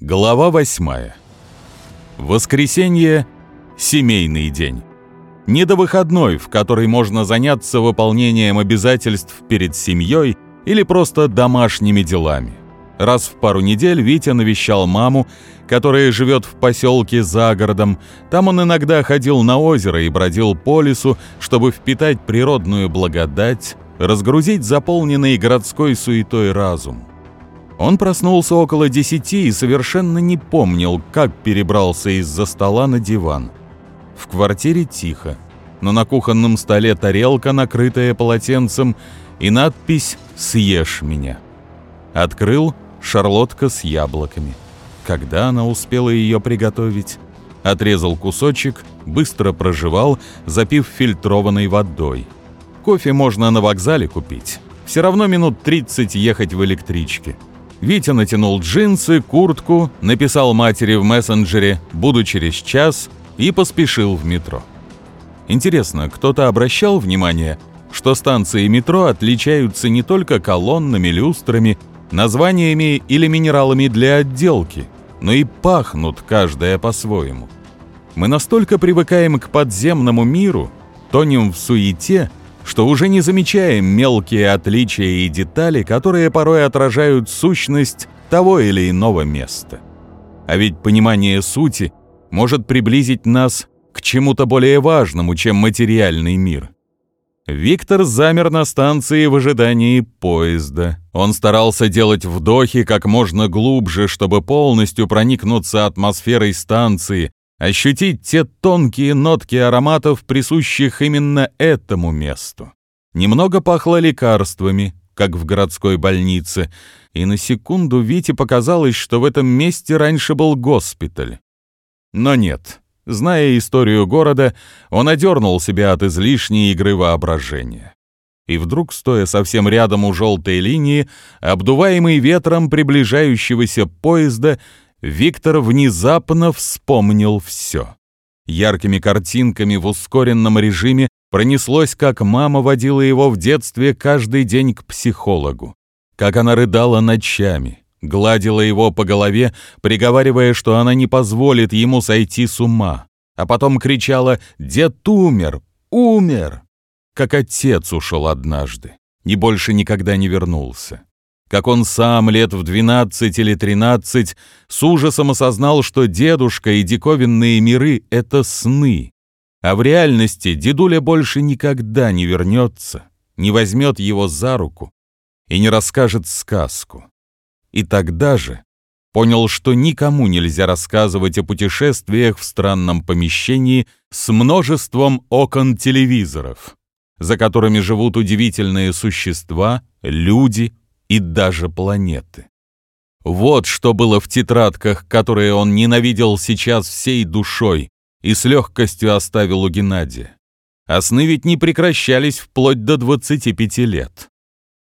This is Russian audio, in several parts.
Глава восьмая. Воскресенье – семейный день. Не до выходной, в который можно заняться выполнением обязательств перед семьей или просто домашними делами. Раз в пару недель Витя навещал маму, которая живет в поселке за городом. Там он иногда ходил на озеро и бродил по лесу, чтобы впитать природную благодать, разгрузить заполненный городской суетой разум. Он проснулся около десяти и совершенно не помнил, как перебрался из-за стола на диван. В квартире тихо, но на кухонном столе тарелка, накрытая полотенцем, и надпись «Съешь меня». Открыл шарлотка с яблоками. Когда она успела ее приготовить? Отрезал кусочек, быстро прожевал, запив фильтрованной водой. Кофе можно на вокзале купить. Все равно минут 30 ехать в электричке. Витя натянул джинсы, куртку, написал матери в мессенджере «буду через час» и поспешил в метро. Интересно, кто-то обращал внимание, что станции метро отличаются не только колоннами, люстрами, названиями или минералами для отделки, но и пахнут каждая по-своему. Мы настолько привыкаем к подземному миру, тонем в суете – что уже не замечаем мелкие отличия и детали, которые порой отражают сущность того или иного места. А ведь понимание сути может приблизить нас к чему-то более важному, чем материальный мир. Виктор замер на станции в ожидании поезда. Он старался делать вдохи как можно глубже, чтобы полностью проникнуться атмосферой станции, ощутить те тонкие нотки ароматов, присущих именно этому месту. Немного пахло лекарствами, как в городской больнице, и на секунду Вите показалось, что в этом месте раньше был госпиталь. Но нет. Зная историю города, он одернул себя от излишней игры воображения. И вдруг, стоя совсем рядом у желтой линии, обдуваемый ветром приближающегося поезда, Виктор внезапно вспомнил все. Яркими картинками в ускоренном режиме пронеслось, как мама водила его в детстве каждый день к психологу. Как она рыдала ночами, гладила его по голове, приговаривая, что она не позволит ему сойти с ума. А потом кричала «Дед умер! Умер!» Как отец ушел однажды и больше никогда не вернулся как он сам лет в 12 или 13 с ужасом осознал, что дедушка и диковинные миры — это сны, а в реальности дедуля больше никогда не вернется, не возьмет его за руку и не расскажет сказку. И тогда же понял, что никому нельзя рассказывать о путешествиях в странном помещении с множеством окон телевизоров, за которыми живут удивительные существа, люди, и даже планеты. Вот что было в тетрадках, которые он ненавидел сейчас всей душой и с легкостью оставил у Геннадия. А сны ведь не прекращались вплоть до 25 лет.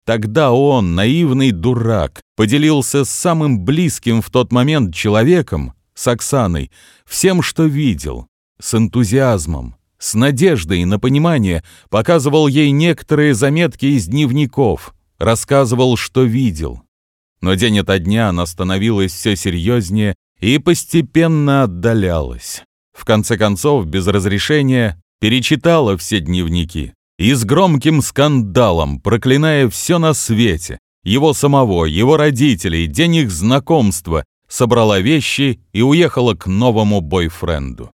Тогда он, наивный дурак, поделился с самым близким в тот момент человеком, с Оксаной, всем, что видел, с энтузиазмом, с надеждой на понимание, показывал ей некоторые заметки из дневников, рассказывал, что видел. Но день ото дня она становилась все серьезнее и постепенно отдалялась. В конце концов, без разрешения, перечитала все дневники и с громким скандалом, проклиная все на свете, его самого, его родителей, день их знакомства, собрала вещи и уехала к новому бойфренду.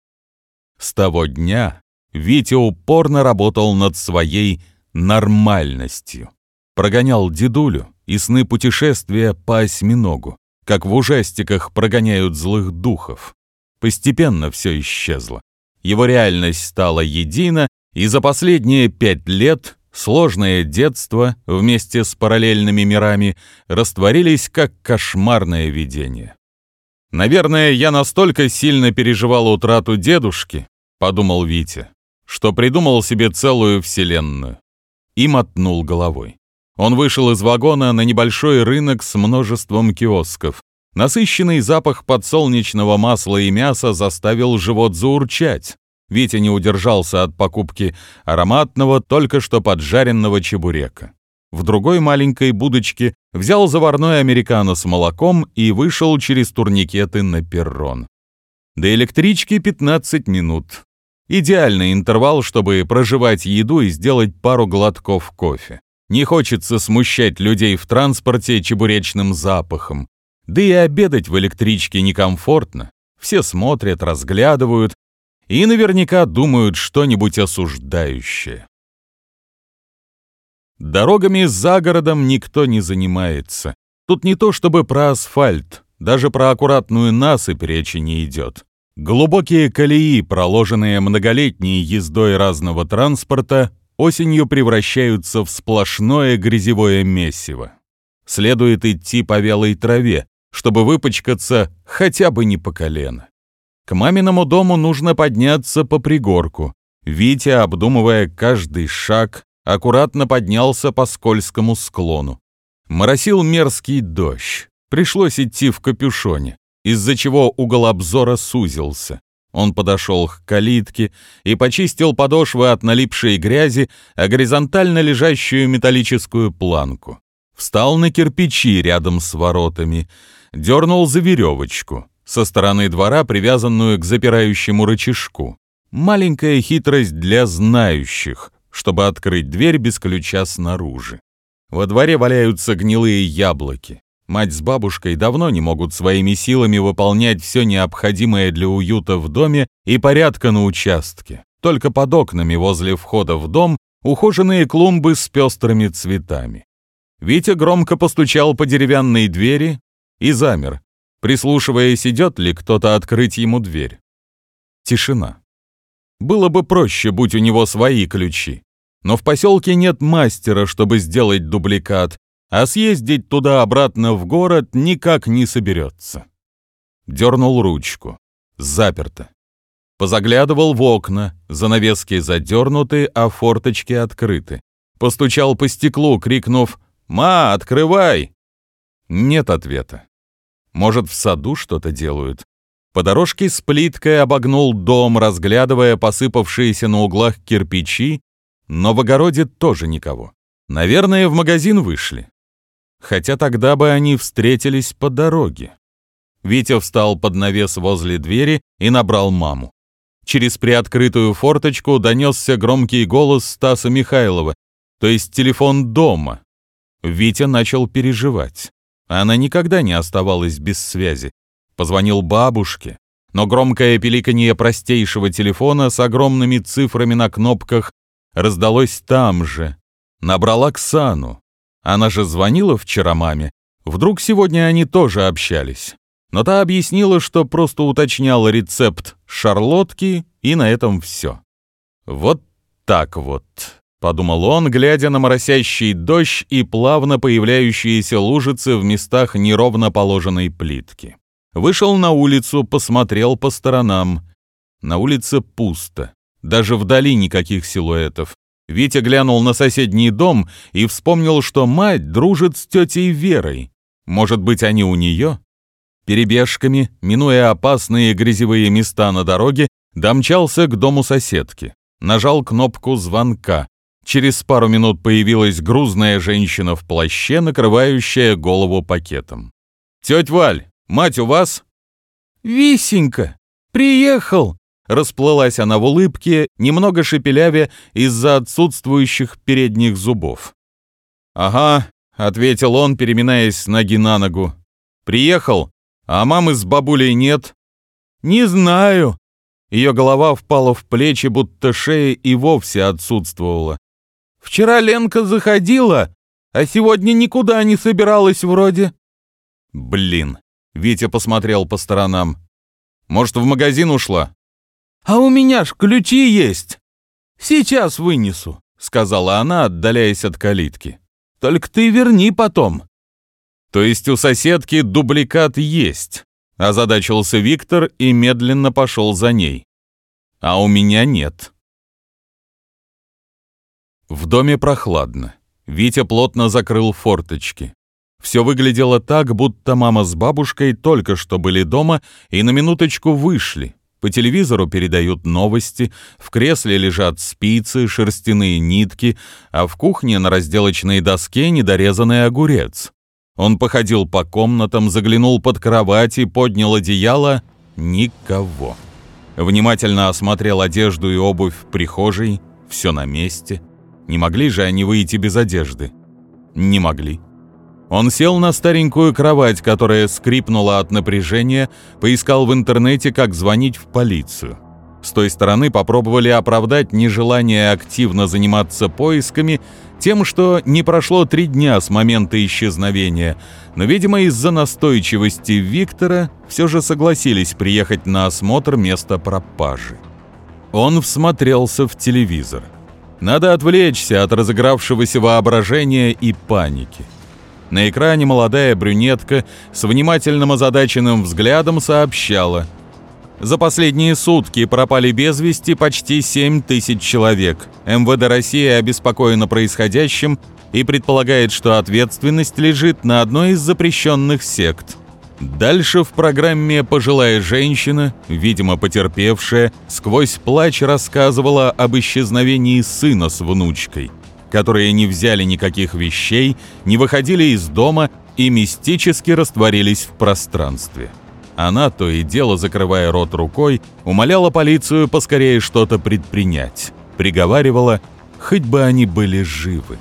С того дня Витя упорно работал над своей нормальностью прогонял дедулю и сны путешествия по осьминогу, как в ужастиках прогоняют злых духов. Постепенно все исчезло. Его реальность стала едина, и за последние пять лет сложное детство вместе с параллельными мирами растворились как кошмарное видение. «Наверное, я настолько сильно переживал утрату дедушки», — подумал Витя, что придумал себе целую вселенную. И мотнул головой. Он вышел из вагона на небольшой рынок с множеством киосков. Насыщенный запах подсолнечного масла и мяса заставил живот заурчать. Витя не удержался от покупки ароматного, только что поджаренного чебурека. в другой маленькой будочке взял заварной американо с молоком и вышел через турникеты на перрон. До электрички 15 минут. Идеальный интервал, чтобы проживать еду и сделать пару глотков кофе. Не хочется смущать людей в транспорте чебуречным запахом. Да и обедать в электричке некомфортно. Все смотрят, разглядывают и наверняка думают что-нибудь осуждающее. Дорогами за городом никто не занимается. Тут не то чтобы про асфальт, даже про аккуратную насыпь речи не идет. Глубокие колеи, проложенные многолетней ездой разного транспорта, осенью превращаются в сплошное грязевое месиво. Следует идти по вялой траве, чтобы выпачкаться хотя бы не по колено. К маминому дому нужно подняться по пригорку. Витя, обдумывая каждый шаг, аккуратно поднялся по скользкому склону. Моросил мерзкий дождь. Пришлось идти в капюшоне, из-за чего угол обзора сузился. Он подошел к калитке и почистил подошвы от налипшей грязи, а горизонтально лежащую металлическую планку. Встал на кирпичи рядом с воротами, дернул за веревочку, со стороны двора привязанную к запирающему рычажку. Маленькая хитрость для знающих, чтобы открыть дверь без ключа снаружи. Во дворе валяются гнилые яблоки. Мать с бабушкой давно не могут своими силами выполнять все необходимое для уюта в доме и порядка на участке. Только под окнами возле входа в дом ухоженные клумбы с пестрыми цветами. Витя громко постучал по деревянной двери и замер, прислушиваясь, идет ли кто-то открыть ему дверь. Тишина. Было бы проще, будь у него свои ключи. Но в поселке нет мастера, чтобы сделать дубликат, а съездить туда-обратно в город никак не соберется. Дернул ручку. Заперто. Позаглядывал в окна, занавески задернуты, а форточки открыты. Постучал по стеклу, крикнув «Ма, открывай!» Нет ответа. Может, в саду что-то делают? По дорожке с плиткой обогнул дом, разглядывая посыпавшиеся на углах кирпичи но в огороде тоже никого. Наверное, в магазин вышли. Хотя тогда бы они встретились по дороге. Витя встал под навес возле двери и набрал маму. Через приоткрытую форточку донесся громкий голос Стаса Михайлова, то есть телефон дома. Витя начал переживать. Она никогда не оставалась без связи. Позвонил бабушке, но громкое пиликанье простейшего телефона с огромными цифрами на кнопках раздалось там же. Набрал Оксану. Она же звонила вчера маме. Вдруг сегодня они тоже общались. Но та объяснила, что просто уточняла рецепт шарлотки, и на этом все. Вот так вот, подумал он, глядя на моросящий дождь и плавно появляющиеся лужицы в местах неровно положенной плитки. Вышел на улицу, посмотрел по сторонам. На улице пусто. Даже вдали никаких силуэтов. Витя глянул на соседний дом и вспомнил, что мать дружит с тетей Верой. Может быть, они у нее? Перебежками, минуя опасные грязевые места на дороге, домчался к дому соседки. Нажал кнопку звонка. Через пару минут появилась грузная женщина в плаще, накрывающая голову пакетом. «Тетя Валь, мать у вас?» «Висенька, приехал!» Расплылась она в улыбке, немного шепелявя из-за отсутствующих передних зубов. «Ага», — ответил он, переминаясь ноги на ногу. «Приехал, а мамы с бабулей нет». «Не знаю». Ее голова впала в плечи, будто шея и вовсе отсутствовала. «Вчера Ленка заходила, а сегодня никуда не собиралась вроде». «Блин», — Витя посмотрел по сторонам. «Может, в магазин ушла?» «А у меня ж ключи есть. Сейчас вынесу», — сказала она, отдаляясь от калитки. «Только ты верни потом». «То есть у соседки дубликат есть?» — озадачился Виктор и медленно пошел за ней. «А у меня нет». В доме прохладно. Витя плотно закрыл форточки. Все выглядело так, будто мама с бабушкой только что были дома и на минуточку вышли, По телевизору передают новости, в кресле лежат спицы, шерстяные нитки, а в кухне на разделочной доске недорезанный огурец. Он походил по комнатам, заглянул под кровать и поднял одеяло. Никого. Внимательно осмотрел одежду и обувь в прихожей. Все на месте. Не могли же они выйти без одежды? Не могли. Он сел на старенькую кровать, которая скрипнула от напряжения, поискал в интернете, как звонить в полицию. С той стороны попробовали оправдать нежелание активно заниматься поисками тем, что не прошло три дня с момента исчезновения, но, видимо, из-за настойчивости Виктора все же согласились приехать на осмотр места пропажи. Он всмотрелся в телевизор. Надо отвлечься от разыгравшегося воображения и паники. На экране молодая брюнетка с внимательным озадаченным взглядом сообщала. За последние сутки пропали без вести почти 7 тысяч человек. МВД России обеспокоено происходящим и предполагает, что ответственность лежит на одной из запрещенных сект. Дальше в программе пожилая женщина, видимо потерпевшая, сквозь плач рассказывала об исчезновении сына с внучкой – которые не взяли никаких вещей, не выходили из дома и мистически растворились в пространстве. Она, то и дело закрывая рот рукой, умоляла полицию поскорее что-то предпринять, приговаривала, хоть бы они были живы.